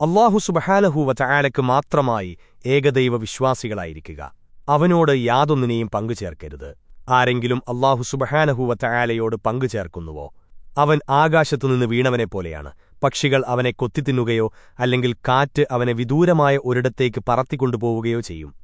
അള്ളാഹു സുബഹാനഹൂവ ചായാലയ്ക്ക് മാത്രമായി ഏകദൈവ വിശ്വാസികളായിരിക്കുക. അവനോട് യാതൊന്നിനെയും പങ്കുചേർക്കരുത് ആരെങ്കിലും അള്ളാഹു സുബഹാനഹൂവ ചായാലയോട് പങ്കുചേർക്കുന്നുവോ അവൻ ആകാശത്തുനിന്ന് വീണവനെപ്പോലെയാണ് പക്ഷികൾ അവനെ കൊത്തിത്തിന്നുകയോ അല്ലെങ്കിൽ കാറ്റ് അവനെ വിദൂരമായ ഒരിടത്തേക്ക് പറത്തിക്കൊണ്ടുപോവുകയോ ചെയ്യും.